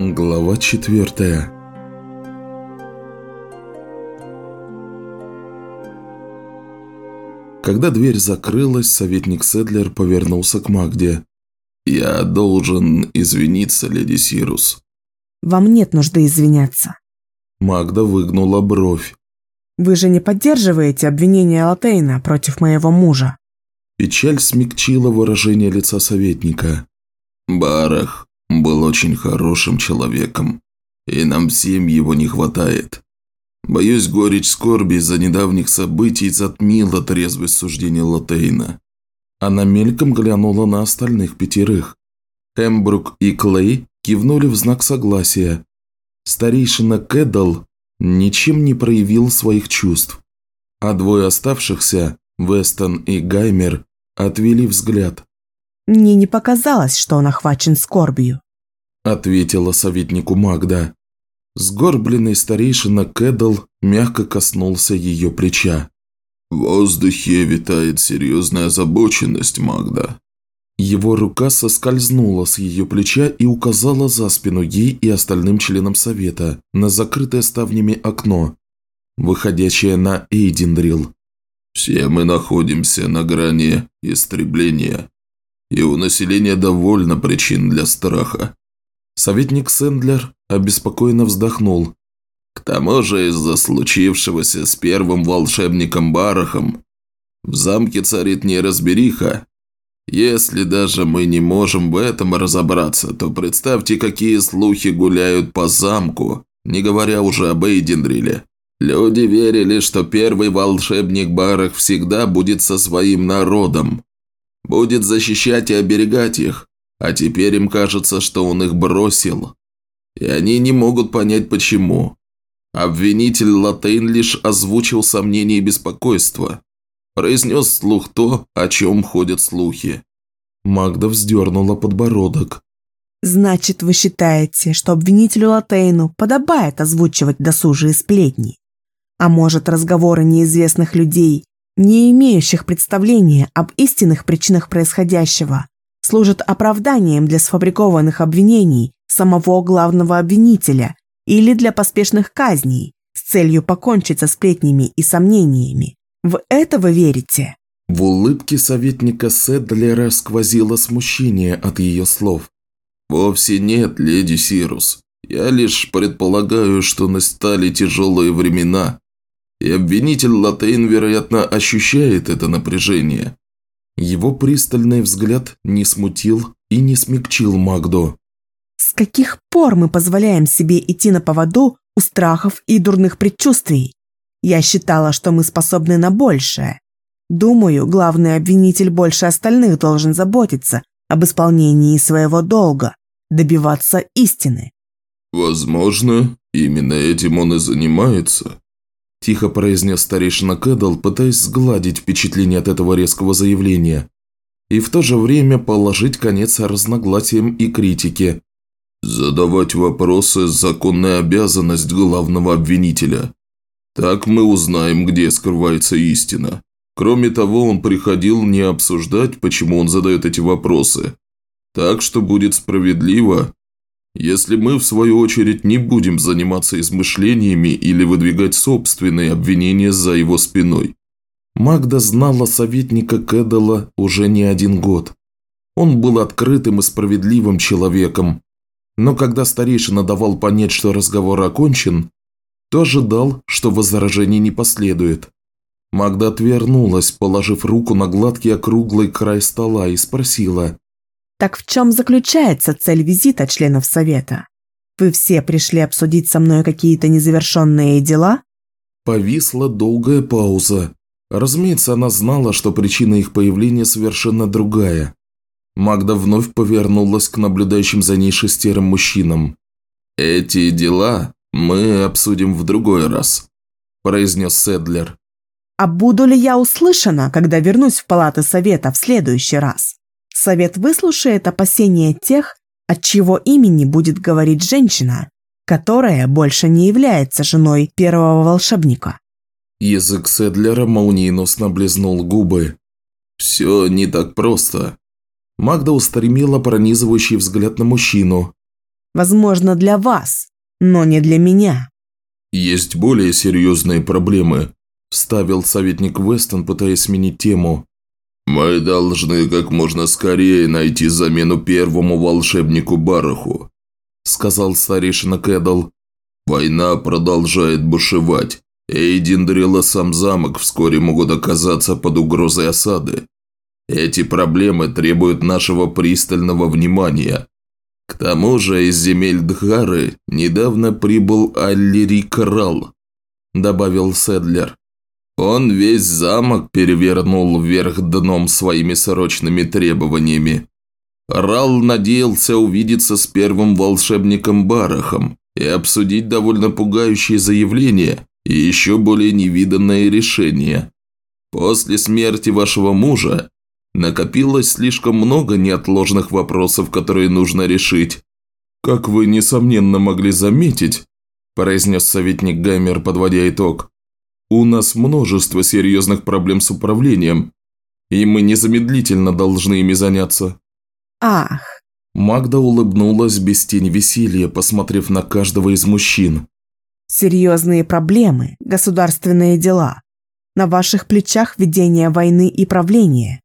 Глава четвертая Когда дверь закрылась, советник Седлер повернулся к Магде. «Я должен извиниться, леди Сирус». «Вам нет нужды извиняться». Магда выгнула бровь. «Вы же не поддерживаете обвинения Латейна против моего мужа?» Печаль смягчила выражение лица советника. «Барах был очень хорошим человеком, и нам всем его не хватает. Боюсь, горечь скорби из-за недавних событий затмила трезвость суждения Латейна». Она мельком глянула на остальных пятерых. Хембрук и Клей кивнули в знак согласия. Старейшина Кэддал ничем не проявил своих чувств. А двое оставшихся, Вестон и Гаймер, отвели взгляд. «Мне не показалось, что он охвачен скорбью», – ответила советнику Магда. Сгорбленный старейшина Кэддл мягко коснулся ее плеча. «В воздухе витает серьезная озабоченность, Магда». Его рука соскользнула с ее плеча и указала за спину ей и остальным членам совета на закрытое ставнями окно, выходящее на Эйдендрил. «Все мы находимся на грани истребления, и у населения довольно причин для страха. Советник Сэндлер обеспокоенно вздохнул. К тому же из-за случившегося с первым волшебником Барахом в замке царит неразбериха. Если даже мы не можем в этом разобраться, то представьте, какие слухи гуляют по замку, не говоря уже об Эйдендриле. Люди верили, что первый волшебник Барах всегда будет со своим народом, будет защищать и оберегать их, а теперь им кажется, что он их бросил. И они не могут понять почему. Обвинитель Латейн лишь озвучил сомнения и беспокойство. Произнес вслух то, о чем ходят слухи. Магда вздернула подбородок. «Значит, вы считаете, что обвинителю Латейну подобает озвучивать досужие сплетни? А может, разговоры неизвестных людей, не имеющих представления об истинных причинах происходящего, служат оправданием для сфабрикованных обвинений самого главного обвинителя или для поспешных казней с целью покончить со сплетнями и сомнениями. В это вы верите? В улыбке советника Седлера сквозило смущение от ее слов. «Вовсе нет, леди Сирус. Я лишь предполагаю, что настали тяжелые времена, и обвинитель Латейн, вероятно, ощущает это напряжение. Его пристальный взгляд не смутил и не смягчил Магдо. «С каких пор мы позволяем себе идти на поводу у страхов и дурных предчувствий? Я считала, что мы способны на большее. Думаю, главный обвинитель больше остальных должен заботиться об исполнении своего долга, добиваться истины». «Возможно, именно этим он и занимается», – тихо произнес старейшина Кэддл, пытаясь сгладить впечатление от этого резкого заявления. И в то же время положить конец разногласиям и критике. «Задавать вопросы – законная обязанность главного обвинителя. Так мы узнаем, где скрывается истина. Кроме того, он приходил не обсуждать, почему он задает эти вопросы. Так что будет справедливо, если мы, в свою очередь, не будем заниматься измышлениями или выдвигать собственные обвинения за его спиной. Магда знала советника Кэддала уже не один год. Он был открытым и справедливым человеком, но когда старейшина давал понять, что разговор окончен, то ожидал, что возражений не последует. Магда отвернулась, положив руку на гладкий округлый край стола и спросила – так в чем заключается цель визита членов Совета? Вы все пришли обсудить со мной какие-то незавершенные дела? Повисла долгая пауза. Разумеется, она знала, что причина их появления совершенно другая. Магда вновь повернулась к наблюдающим за ней шестерым мужчинам. «Эти дела мы обсудим в другой раз», – произнес Седлер. «А буду ли я услышана, когда вернусь в палаты совета в следующий раз?» Совет выслушает опасения тех, от чьего имени будет говорить женщина, которая больше не является женой первого волшебника. Язык Седлера молниеносно близнул губы. «Все не так просто». Магда устремила пронизывающий взгляд на мужчину. Возможно, для вас, но не для меня. Есть более серьезные проблемы, вставил советник Вестон, пытаясь сменить тему. «Мы должны как можно скорее найти замену первому волшебнику Бараху», сказал старейшина Кэддл. «Война продолжает бушевать. Эйдиндрил и сам замок вскоре могут оказаться под угрозой осады. Эти проблемы требуют нашего пристального внимания. К тому же из земель Дхары недавно прибыл Аллири Крал», добавил Седлер. Он весь замок перевернул вверх дном своими срочными требованиями. Рал надеялся увидеться с первым волшебником Барахом и обсудить довольно пугающие заявления и еще более невиданное решение. После смерти вашего мужа накопилось слишком много неотложных вопросов, которые нужно решить. Как вы, несомненно, могли заметить, произнес советник Гаймер, подводя итог, у нас множество серьезных проблем с управлением, и мы незамедлительно должны ими заняться». «Ах!» Магда улыбнулась без тени веселья, посмотрев на каждого из мужчин. «Серьезные проблемы, государственные дела. На ваших плечах ведение войны и правление.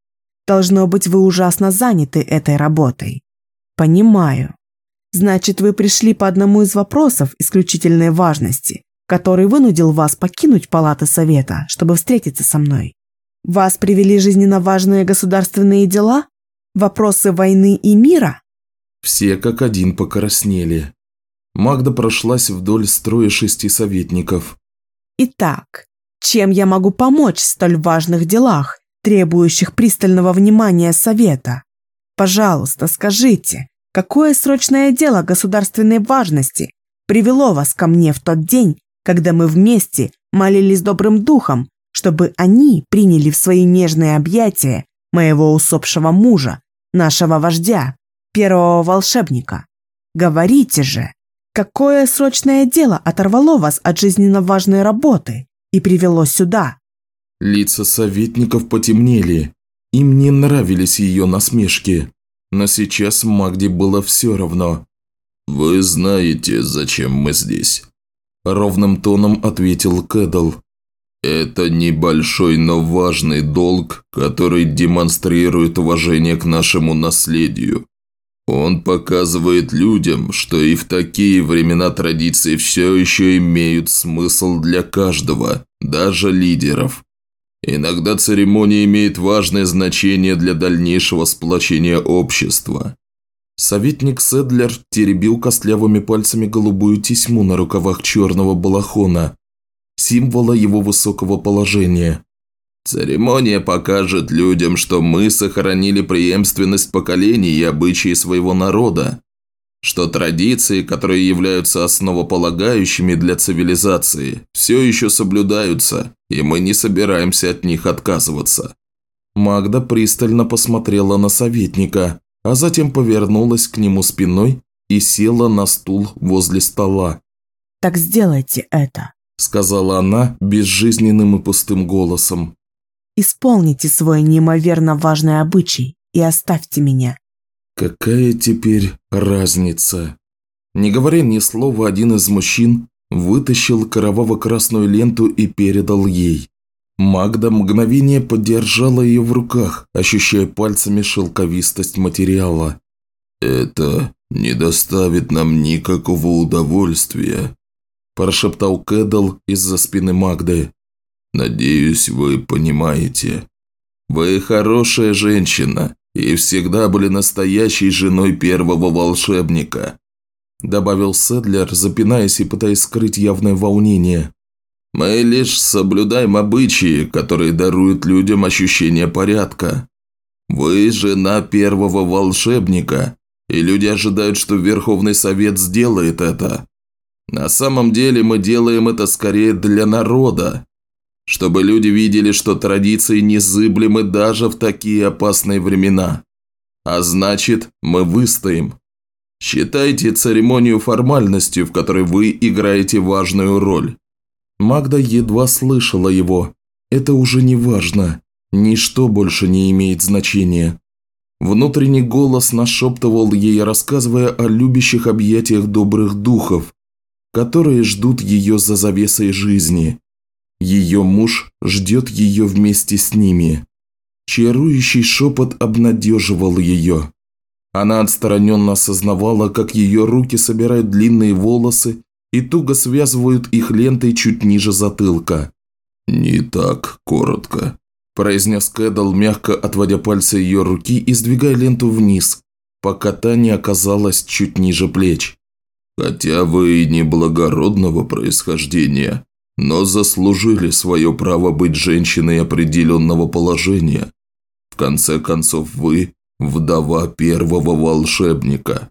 Должно быть, вы ужасно заняты этой работой. Понимаю. Значит, вы пришли по одному из вопросов исключительной важности, который вынудил вас покинуть палаты совета, чтобы встретиться со мной. Вас привели жизненно важные государственные дела? Вопросы войны и мира? Все как один покраснели. Магда прошлась вдоль строя шести советников. Итак, чем я могу помочь в столь важных делах, требующих пристального внимания совета? Пожалуйста, скажите, какое срочное дело государственной важности привело вас ко мне в тот день, когда мы вместе молились добрым духом, чтобы они приняли в свои нежные объятия моего усопшего мужа, нашего вождя, первого волшебника. Говорите же, какое срочное дело оторвало вас от жизненно важной работы и привело сюда? Лица советников потемнели. Им не нравились ее насмешки. Но сейчас Магде было все равно. «Вы знаете, зачем мы здесь?» Ровным тоном ответил Кэдл. Это небольшой, но важный долг, который демонстрирует уважение к нашему наследию. Он показывает людям, что и в такие времена традиции все еще имеют смысл для каждого, даже лидеров. Иногда церемония имеет важное значение для дальнейшего сплочения общества. Советник Седлер теребил костлявыми пальцами голубую тесьму на рукавах черного балахона, символа его высокого положения. Церемония покажет людям, что мы сохранили преемственность поколений и обычаи своего народа, что традиции, которые являются основополагающими для цивилизации, все еще соблюдаются, и мы не собираемся от них отказываться. Магда пристально посмотрела на советника, а затем повернулась к нему спиной и села на стул возле стола. «Так сделайте это», – сказала она безжизненным и пустым голосом. «Исполните свой неимоверно важный обычай и оставьте меня». Какая теперь разница? Не говоря ни слова, один из мужчин вытащил кроваво-красную ленту и передал ей. Магда мгновение подержала ее в руках, ощущая пальцами шелковистость материала. «Это не доставит нам никакого удовольствия», – прошептал Кэддл из-за спины Магды. «Надеюсь, вы понимаете. Вы хорошая женщина и всегда были настоящей женой первого волшебника», – добавил Седлер, запинаясь и пытаясь скрыть явное волнение. Мы лишь соблюдаем обычаи, которые даруют людям ощущение порядка. Вы жена первого волшебника, и люди ожидают, что Верховный Совет сделает это. На самом деле мы делаем это скорее для народа, чтобы люди видели, что традиции незыблемы даже в такие опасные времена. А значит, мы выстоим. Считайте церемонию формальностью, в которой вы играете важную роль. Магда едва слышала его. Это уже не важно. Ничто больше не имеет значения. Внутренний голос нашептывал ей, рассказывая о любящих объятиях добрых духов, которые ждут ее за завесой жизни. Ее муж ждет ее вместе с ними. Чарующий шепот обнадеживал ее. Она отстраненно осознавала, как ее руки собирают длинные волосы и туго связывают их лентой чуть ниже затылка. «Не так коротко», – произнес Кэддл, мягко отводя пальцы ее руки и сдвигая ленту вниз, пока та не оказалась чуть ниже плеч. «Хотя вы и не благородного происхождения, но заслужили свое право быть женщиной определенного положения. В конце концов, вы – вдова первого волшебника».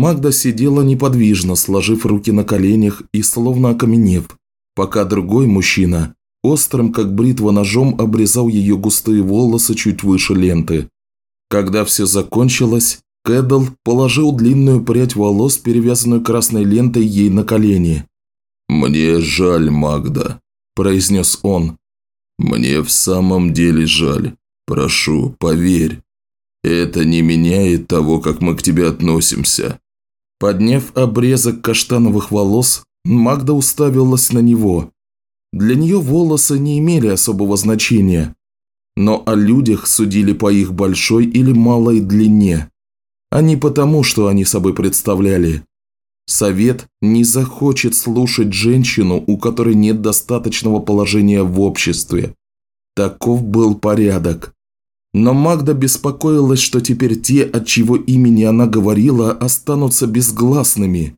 Магда сидела неподвижно, сложив руки на коленях и словно окаменев, пока другой мужчина острым, как бритва ножом, обрезал ее густые волосы чуть выше ленты. Когда все закончилось, Кэддл положил длинную прядь волос, перевязанную красной лентой, ей на колени. «Мне жаль, Магда», – произнес он. «Мне в самом деле жаль. Прошу, поверь. Это не меняет того, как мы к тебе относимся». Подняв обрезок каштановых волос, Магда уставилась на него. Для нее волосы не имели особого значения, но о людях судили по их большой или малой длине, а не потому, что они собой представляли. Совет не захочет слушать женщину, у которой нет достаточного положения в обществе. Таков был порядок. Но Магда беспокоилась, что теперь те, от чьего имени она говорила, останутся безгласными.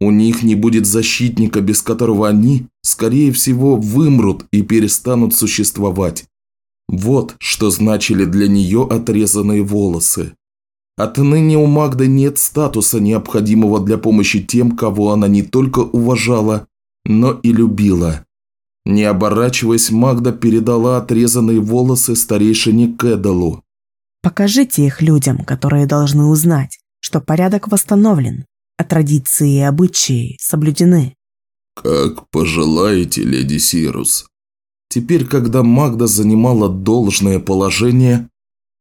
У них не будет защитника, без которого они, скорее всего, вымрут и перестанут существовать. Вот что значили для нее отрезанные волосы. Отныне у Магды нет статуса, необходимого для помощи тем, кого она не только уважала, но и любила. Не оборачиваясь, Магда передала отрезанные волосы старейшине Кэдалу. «Покажите их людям, которые должны узнать, что порядок восстановлен, а традиции и обычаи соблюдены. «Как пожелаете, леди Сирус». Теперь, когда Магда занимала должное положение,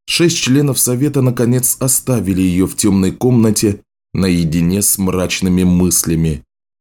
шесть членов Совета наконец оставили ее в темной комнате наедине с мрачными мыслями.